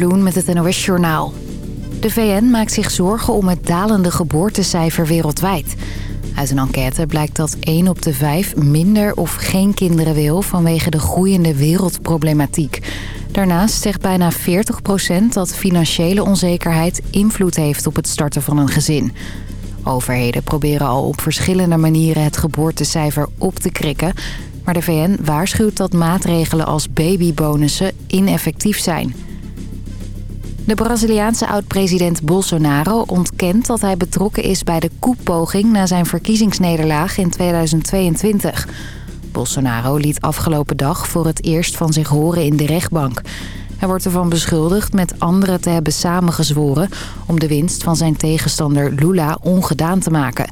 Bloen met het NOS Journaal. De VN maakt zich zorgen om het dalende geboortecijfer wereldwijd. Uit een enquête blijkt dat 1 op de 5 minder of geen kinderen wil... vanwege de groeiende wereldproblematiek. Daarnaast zegt bijna 40% dat financiële onzekerheid invloed heeft op het starten van een gezin. Overheden proberen al op verschillende manieren het geboortecijfer op te krikken... maar de VN waarschuwt dat maatregelen als babybonussen ineffectief zijn... De Braziliaanse oud-president Bolsonaro ontkent dat hij betrokken is bij de koepoging na zijn verkiezingsnederlaag in 2022. Bolsonaro liet afgelopen dag voor het eerst van zich horen in de rechtbank. Hij wordt ervan beschuldigd met anderen te hebben samengezworen om de winst van zijn tegenstander Lula ongedaan te maken.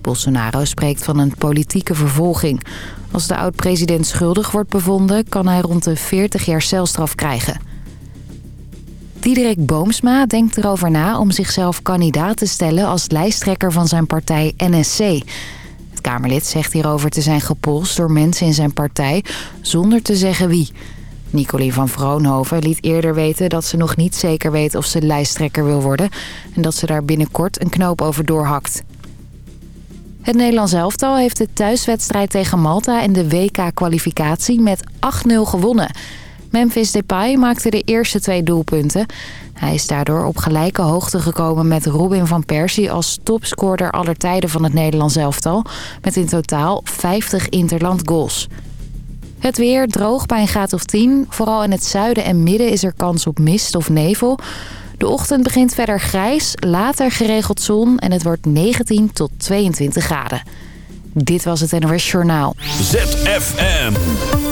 Bolsonaro spreekt van een politieke vervolging. Als de oud-president schuldig wordt bevonden kan hij rond de 40 jaar celstraf krijgen. Diederik Boomsma denkt erover na om zichzelf kandidaat te stellen als lijsttrekker van zijn partij NSC. Het Kamerlid zegt hierover te zijn gepolst door mensen in zijn partij zonder te zeggen wie. Nicolie van Vroonhoven liet eerder weten dat ze nog niet zeker weet of ze lijsttrekker wil worden... en dat ze daar binnenkort een knoop over doorhakt. Het Nederlands elftal heeft de thuiswedstrijd tegen Malta in de WK-kwalificatie met 8-0 gewonnen... Memphis Depay maakte de eerste twee doelpunten. Hij is daardoor op gelijke hoogte gekomen met Robin van Persie... als topscorer aller tijden van het Nederlands elftal... met in totaal 50 interland goals. Het weer droog bij een graad of 10. Vooral in het zuiden en midden is er kans op mist of nevel. De ochtend begint verder grijs, later geregeld zon... en het wordt 19 tot 22 graden. Dit was het NOS Journaal. ZFM.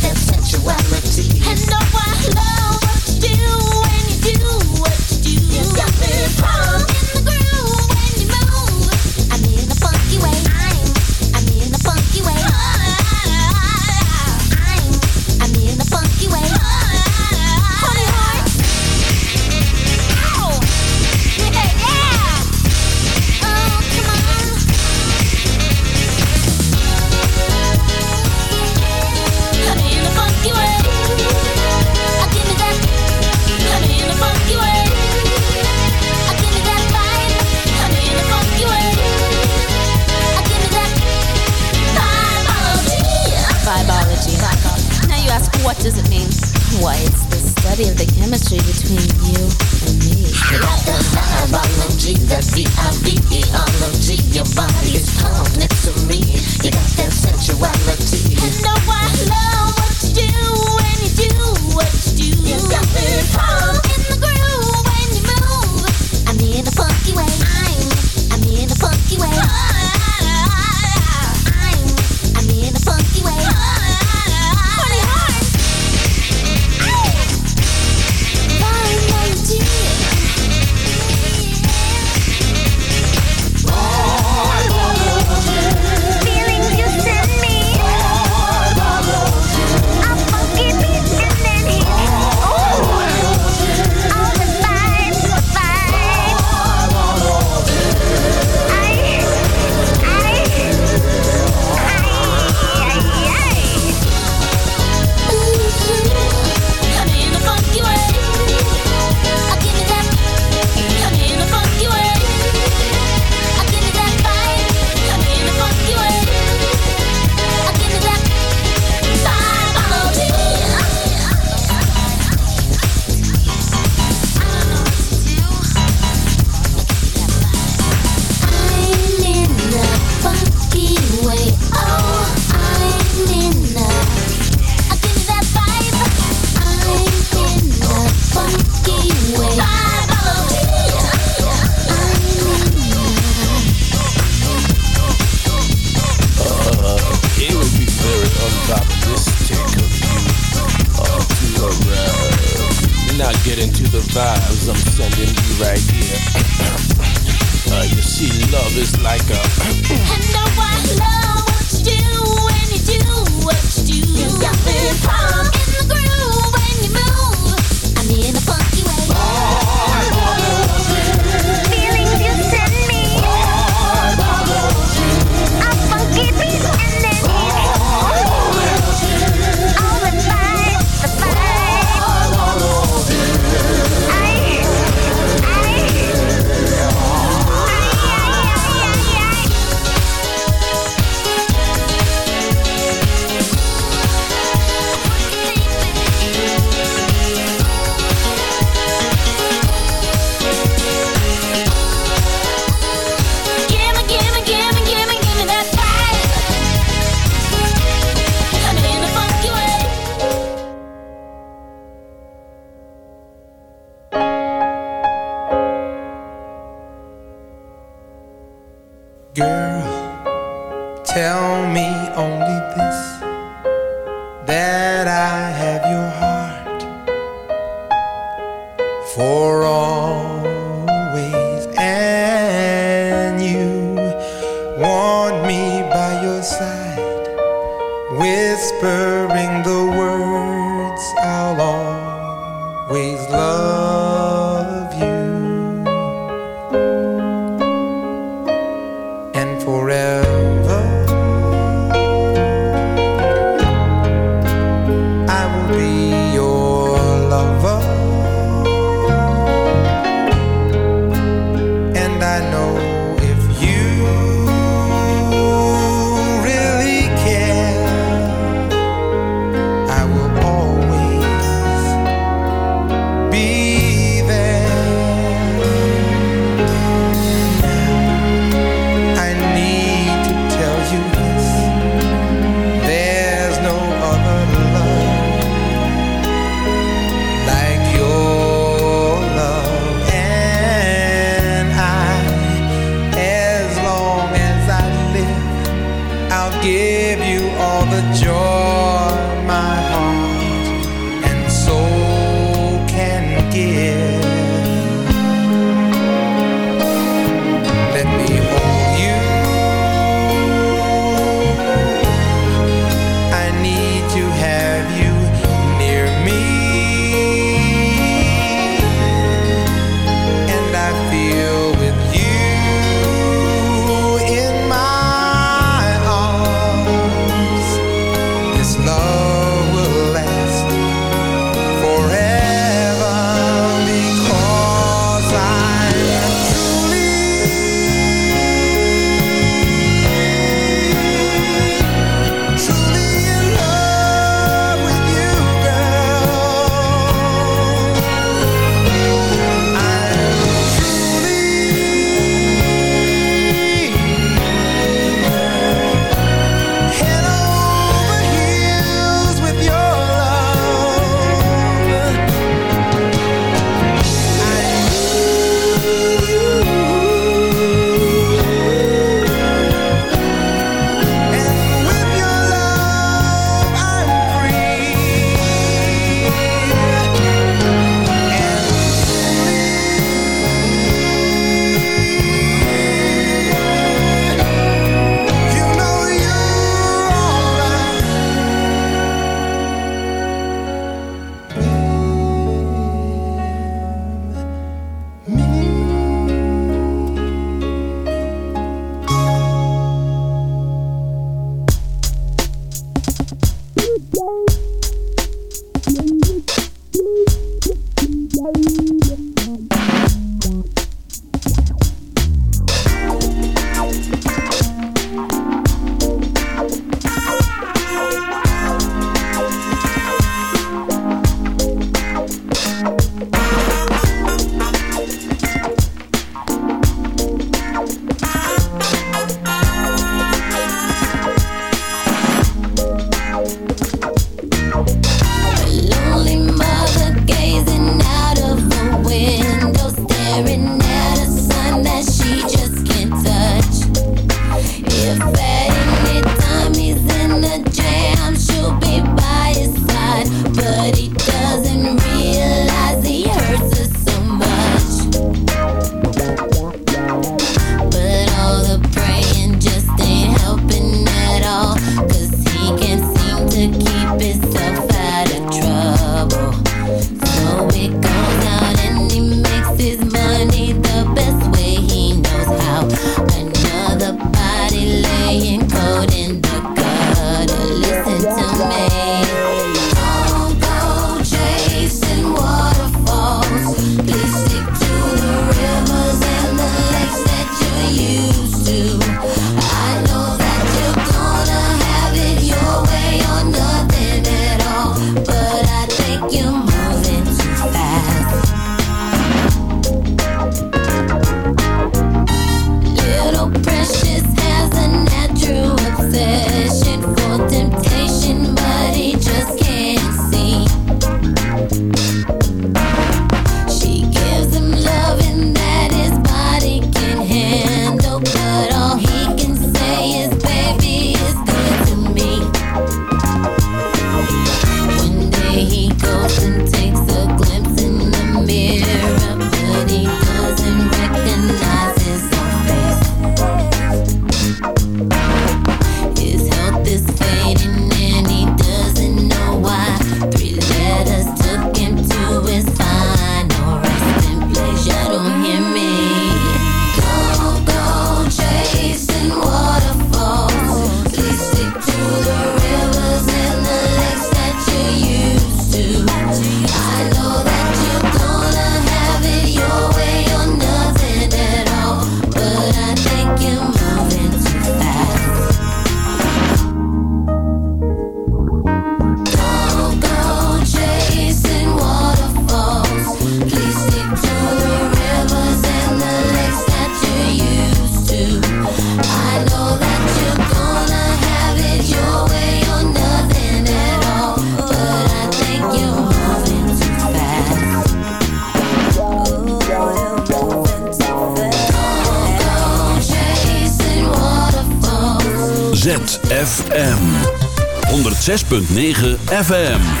106.9 FM.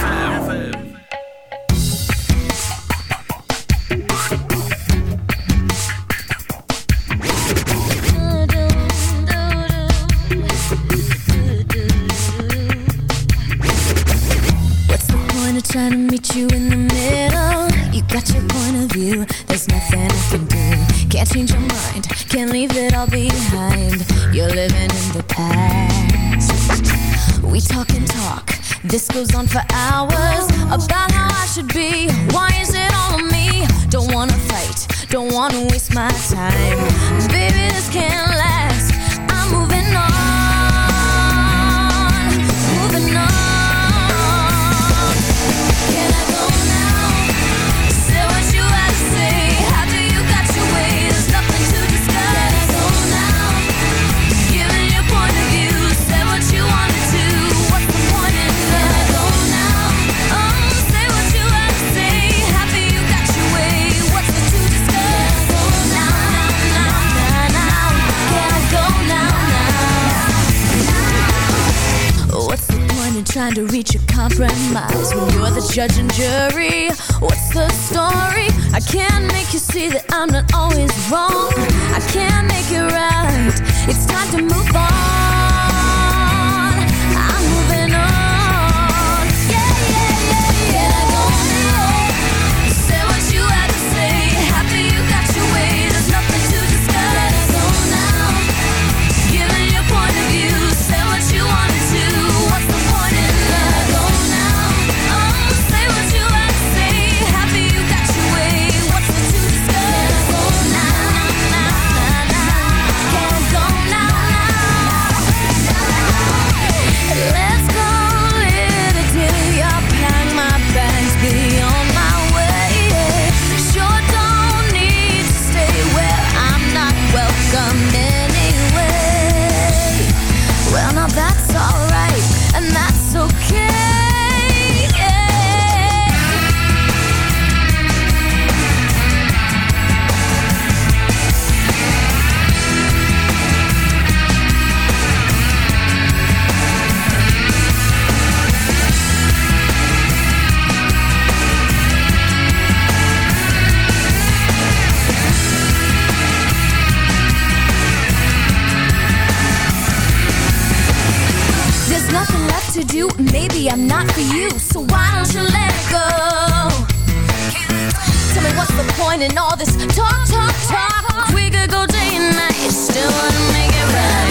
When I'm not for you, so why don't you let it go? Tell me what's the point in all this talk, talk, talk? We could go day and night, still wanna make it right.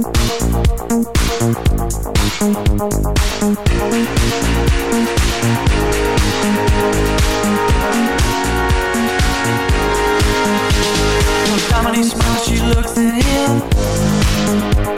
Dominique smiles, she looks at him.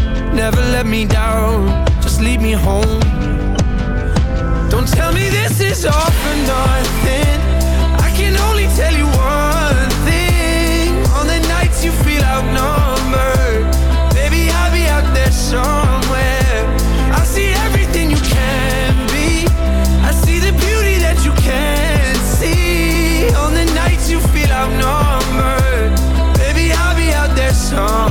Never let me down, just lead me home. Don't tell me this is all for nothing. I can only tell you one thing. On the nights you feel outnumbered, baby, I'll be out there somewhere. I see everything you can be. I see the beauty that you can't see. On the nights you feel outnumbered, baby, I'll be out there somewhere.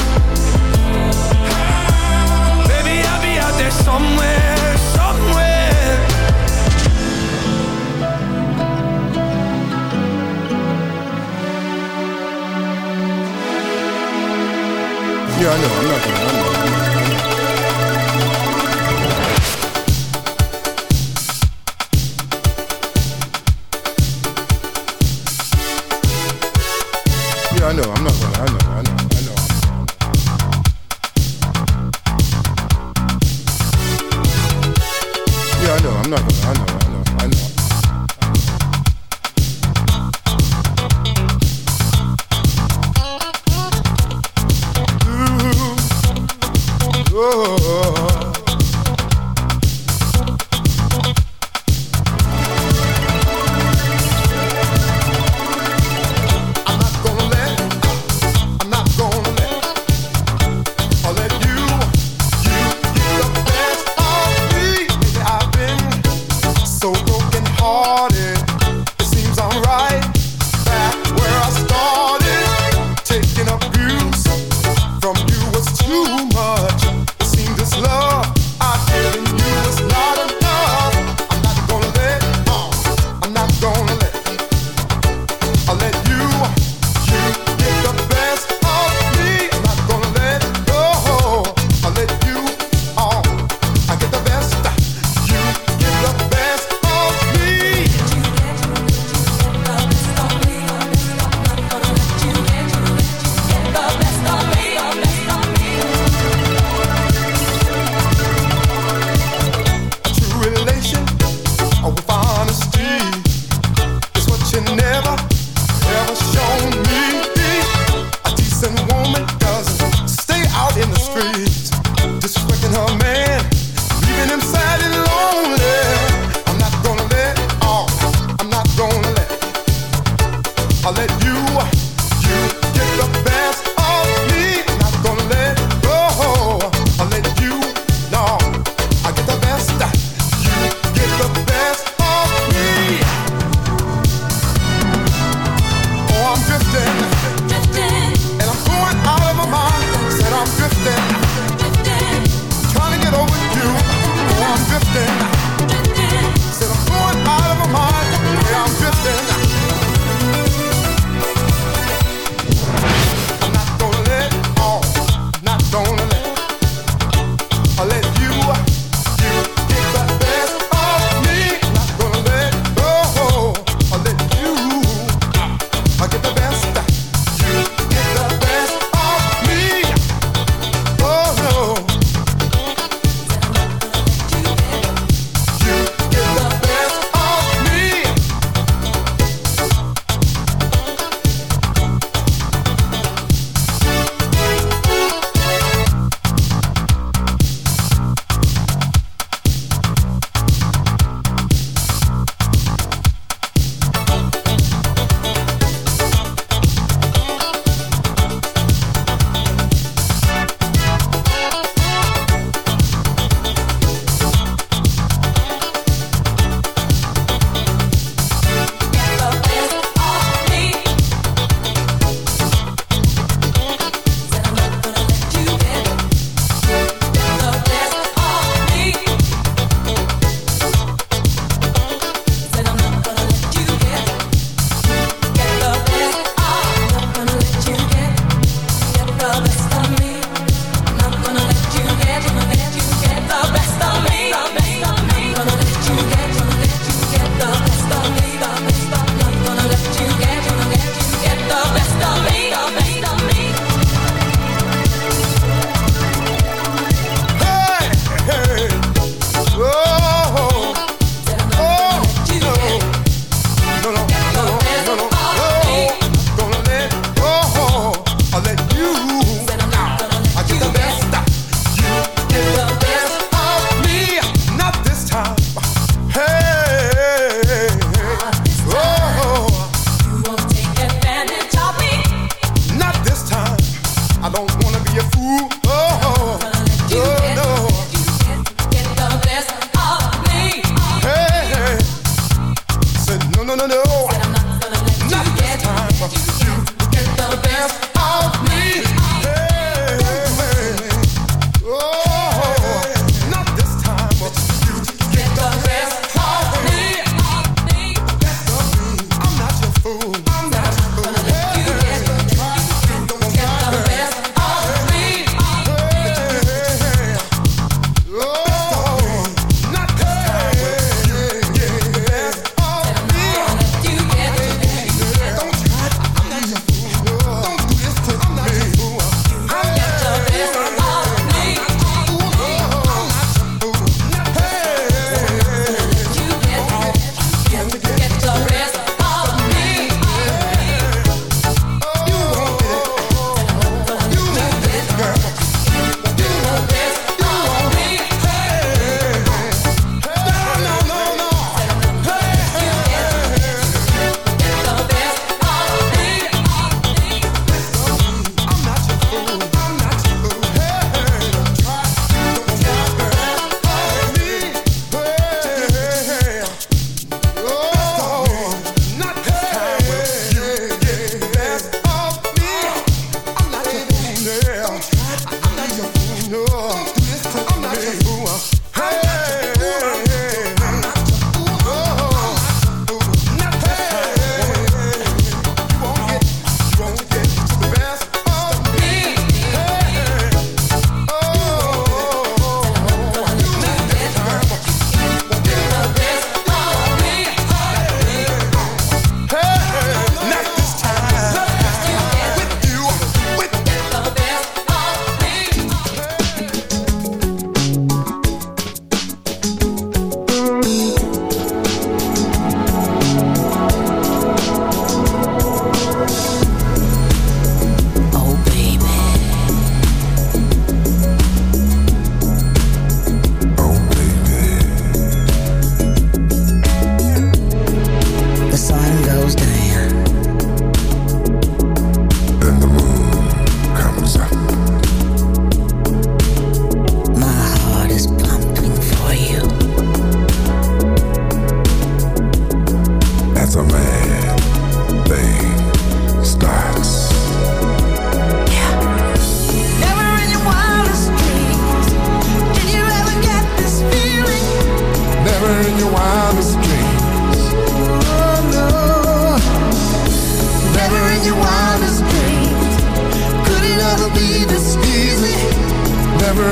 居然这玩意儿是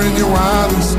Never in your wildest